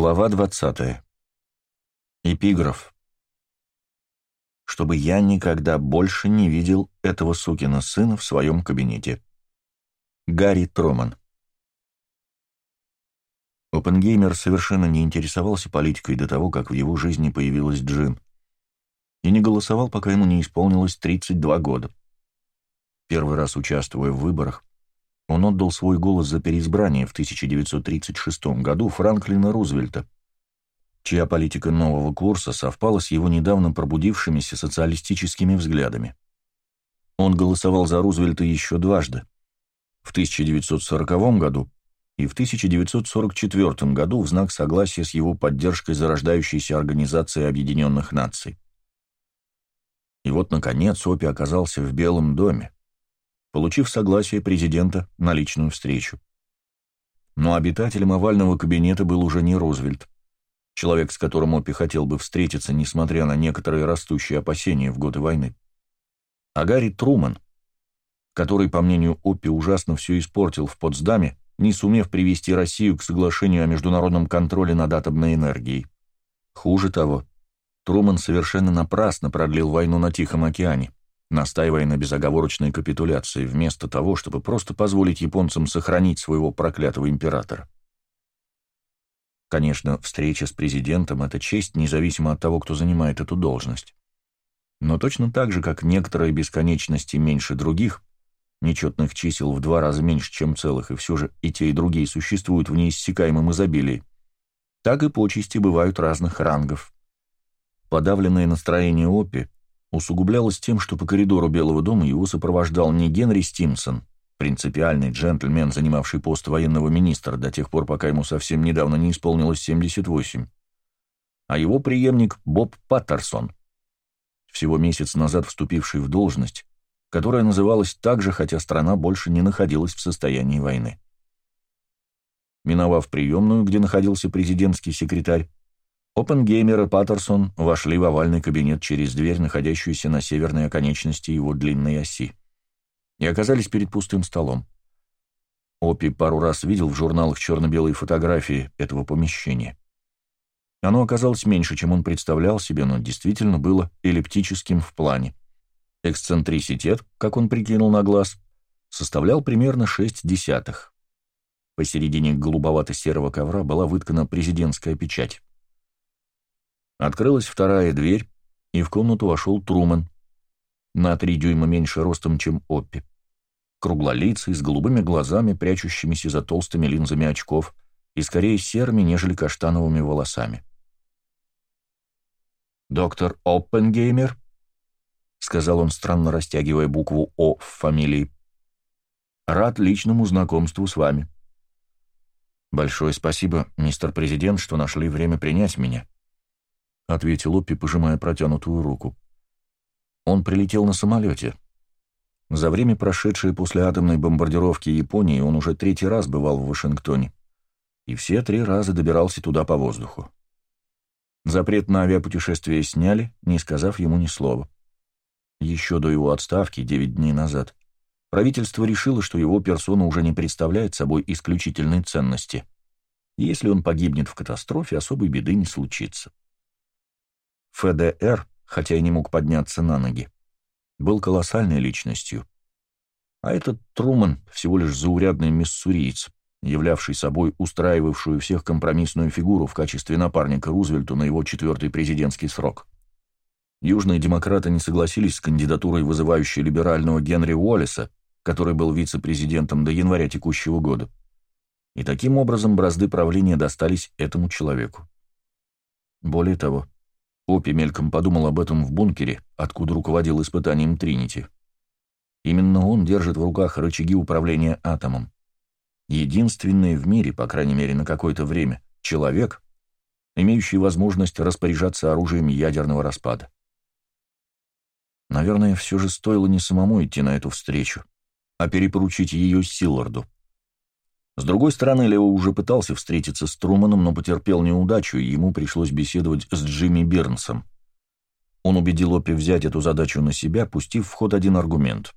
Глава 20. Эпиграф. Чтобы я никогда больше не видел этого сукина сына в своем кабинете. Гарри Троман. Опенгеймер совершенно не интересовался политикой до того, как в его жизни появилась Джин, и не голосовал, пока ему не исполнилось 32 года. Первый раз участвуя в выборах, он отдал свой голос за переизбрание в 1936 году Франклина Рузвельта, чья политика нового курса совпала с его недавно пробудившимися социалистическими взглядами. Он голосовал за Рузвельта еще дважды, в 1940 году и в 1944 году в знак согласия с его поддержкой зарождающейся Организации Объединенных Наций. И вот, наконец, Опи оказался в Белом доме, получив согласие президента на личную встречу. Но обитателем овального кабинета был уже не Рузвельт, человек, с которым Оппи хотел бы встретиться, несмотря на некоторые растущие опасения в годы войны, а Гарри Труман, который, по мнению Оппи, ужасно все испортил в Потсдаме, не сумев привести Россию к соглашению о международном контроле над атомной энергией. Хуже того, Труман совершенно напрасно продлил войну на Тихом океане настаивая на безоговорочной капитуляции, вместо того, чтобы просто позволить японцам сохранить своего проклятого императора. Конечно, встреча с президентом — это честь, независимо от того, кто занимает эту должность. Но точно так же, как некоторые бесконечности меньше других, нечетных чисел в два раза меньше, чем целых, и все же и те, и другие существуют в неиссякаемом изобилии, так и почести бывают разных рангов. Подавленное настроение Опи — усугублялось тем, что по коридору Белого дома его сопровождал не Генри Стимсон, принципиальный джентльмен, занимавший пост военного министра до тех пор, пока ему совсем недавно не исполнилось 78, а его преемник Боб Паттерсон, всего месяц назад вступивший в должность, которая называлась так же, хотя страна больше не находилась в состоянии войны. Миновав приемную, где находился президентский секретарь, Опенгеймер и Паттерсон вошли в овальный кабинет через дверь, находящуюся на северной оконечности его длинной оси, и оказались перед пустым столом. Опи пару раз видел в журналах черно-белые фотографии этого помещения. Оно оказалось меньше, чем он представлял себе, но действительно было эллиптическим в плане. Эксцентриситет, как он прикинул на глаз, составлял примерно 6 десятых. Посередине голубовато-серого ковра была выткана президентская печать. Открылась вторая дверь, и в комнату вошел Труман, на три дюйма меньше ростом, чем Оппи. Круглолицый, с голубыми глазами, прячущимися за толстыми линзами очков, и скорее серыми, нежели каштановыми волосами. «Доктор Оппенгеймер», — сказал он, странно растягивая букву «О» в фамилии, — «рад личному знакомству с вами». «Большое спасибо, мистер президент, что нашли время принять меня», — ответил Оппи, пожимая протянутую руку. «Он прилетел на самолете. За время, прошедшее после атомной бомбардировки Японии, он уже третий раз бывал в Вашингтоне, и все три раза добирался туда по воздуху. Запрет на авиапутешествие сняли, не сказав ему ни слова. Еще до его отставки, девять дней назад, правительство решило, что его персона уже не представляет собой исключительной ценности. Если он погибнет в катастрофе, особой беды не случится. ФДР, хотя и не мог подняться на ноги, был колоссальной личностью. А этот Труман всего лишь заурядный миссуриец, являвший собой устраивавшую всех компромиссную фигуру в качестве напарника Рузвельту на его четвертый президентский срок. Южные демократы не согласились с кандидатурой вызывающей либерального Генри Уоллеса, который был вице-президентом до января текущего года. И таким образом бразды правления достались этому человеку. Более того, Опи мельком подумал об этом в бункере, откуда руководил испытанием Тринити. Именно он держит в руках рычаги управления атомом. Единственный в мире, по крайней мере на какое-то время, человек, имеющий возможность распоряжаться оружием ядерного распада. Наверное, все же стоило не самому идти на эту встречу, а перепоручить ее Силларду. С другой стороны, Лео уже пытался встретиться с Труманом, но потерпел неудачу, и ему пришлось беседовать с Джимми Бернсом. Он убедил Опи взять эту задачу на себя, пустив в ход один аргумент.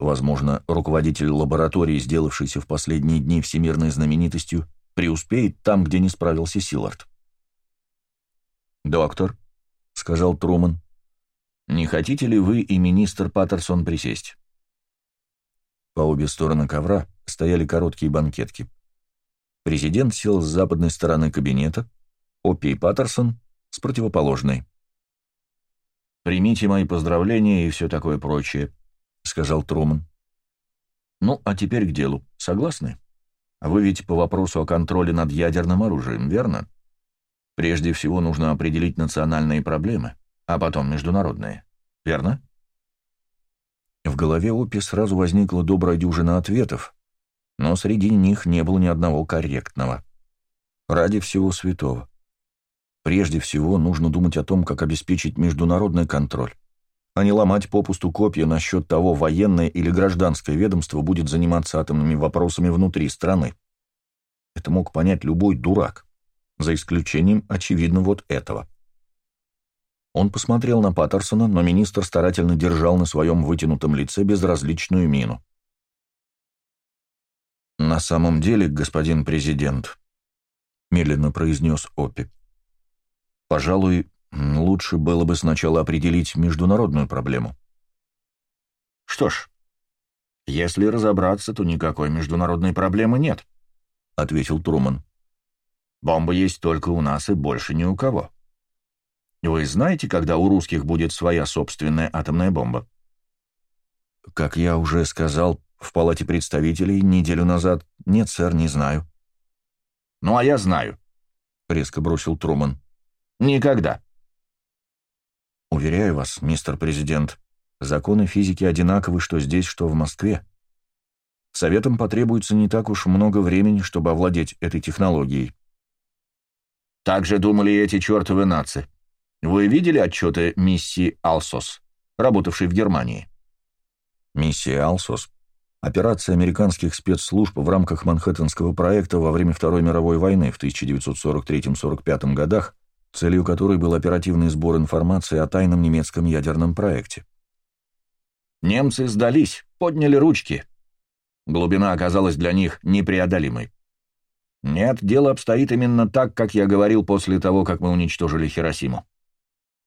Возможно, руководитель лаборатории, сделавшийся в последние дни всемирной знаменитостью, преуспеет там, где не справился Силард. «Доктор», — сказал Труман, — «не хотите ли вы и министр Паттерсон присесть?» По обе стороны ковра стояли короткие банкетки. Президент сел с западной стороны кабинета, Оппи и Паттерсон — с противоположной. «Примите мои поздравления и все такое прочее», — сказал Труман. «Ну, а теперь к делу. Согласны? Вы ведь по вопросу о контроле над ядерным оружием, верно? Прежде всего нужно определить национальные проблемы, а потом международные. Верно?» В голове Опи сразу возникла добрая дюжина ответов, но среди них не было ни одного корректного. Ради всего святого. Прежде всего нужно думать о том, как обеспечить международный контроль, а не ломать попусту копья насчет того, военное или гражданское ведомство будет заниматься атомными вопросами внутри страны. Это мог понять любой дурак, за исключением, очевидно, вот этого. Он посмотрел на Паттерсона, но министр старательно держал на своем вытянутом лице безразличную мину. «На самом деле, господин президент», — медленно произнес Опи, — «пожалуй, лучше было бы сначала определить международную проблему». «Что ж, если разобраться, то никакой международной проблемы нет», — ответил Труман. «Бомба есть только у нас и больше ни у кого». Вы знаете, когда у русских будет своя собственная атомная бомба? Как я уже сказал в Палате представителей неделю назад, нет, сэр, не знаю. Ну, а я знаю, — резко бросил Труман. Никогда. Уверяю вас, мистер президент, законы физики одинаковы, что здесь, что в Москве. Советам потребуется не так уж много времени, чтобы овладеть этой технологией. Так же думали эти чертовы нации. Вы видели отчеты миссии «Алсос», работавшей в Германии? Миссия «Алсос» — операция американских спецслужб в рамках Манхэттенского проекта во время Второй мировой войны в 1943-45 годах, целью которой был оперативный сбор информации о тайном немецком ядерном проекте. Немцы сдались, подняли ручки. Глубина оказалась для них непреодолимой. Нет, дело обстоит именно так, как я говорил после того, как мы уничтожили Хиросиму.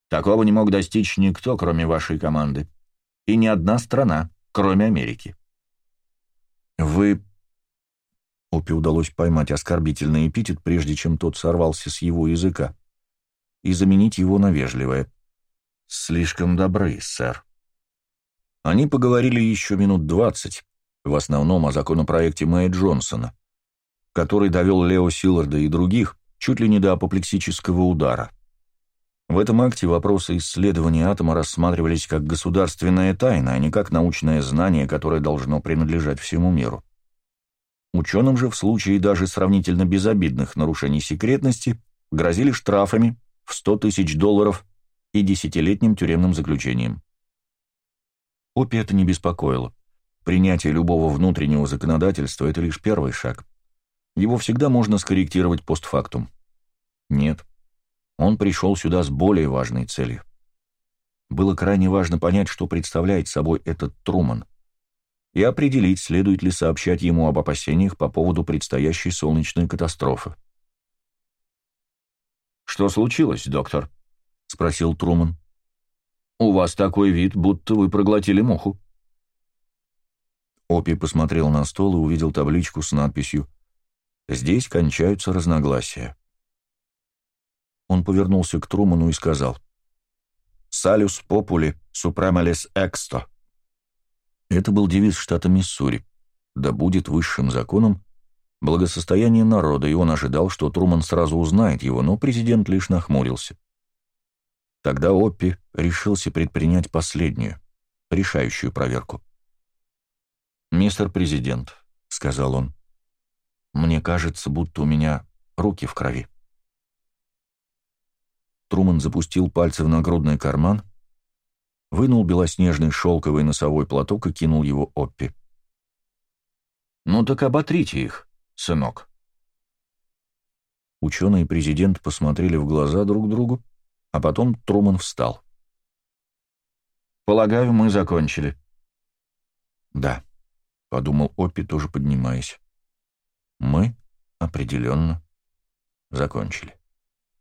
Такого не мог достичь никто, кроме вашей команды. И ни одна страна, кроме Америки. Вы... Опи удалось поймать оскорбительный эпитет, прежде чем тот сорвался с его языка, и заменить его на вежливое. «Слишком добры, сэр». Они поговорили еще минут двадцать, в основном о законопроекте Мэя Джонсона, который довел Лео Силларда и других чуть ли не до апоплексического удара. В этом акте вопросы исследования атома рассматривались как государственная тайна, а не как научное знание, которое должно принадлежать всему миру. Ученым же в случае даже сравнительно безобидных нарушений секретности грозили штрафами в 100 тысяч долларов и десятилетним тюремным заключением. Опи это не беспокоило. Принятие любого внутреннего законодательства – это лишь первый шаг. Его всегда можно скорректировать постфактум. Нет. Он пришел сюда с более важной целью. Было крайне важно понять, что представляет собой этот Труман, и определить, следует ли сообщать ему об опасениях по поводу предстоящей солнечной катастрофы. «Что случилось, доктор?» — спросил Труман. «У вас такой вид, будто вы проглотили муху». Опи посмотрел на стол и увидел табличку с надписью «Здесь кончаются разногласия». Он повернулся к Труману и сказал «Салюс попули супремалис эксто». Это был девиз штата Миссури. Да будет высшим законом благосостояние народа, и он ожидал, что Труман сразу узнает его, но президент лишь нахмурился. Тогда Оппи решился предпринять последнюю, решающую проверку. «Мистер президент», — сказал он, — «мне кажется, будто у меня руки в крови». Труман запустил пальцы в нагрудный карман, вынул белоснежный шелковый носовой платок и кинул его Оппи. «Ну так оботрите их, сынок». Ученый и президент посмотрели в глаза друг другу, а потом Труман встал. «Полагаю, мы закончили». «Да», — подумал Оппи, тоже поднимаясь. «Мы Определенно. Закончили.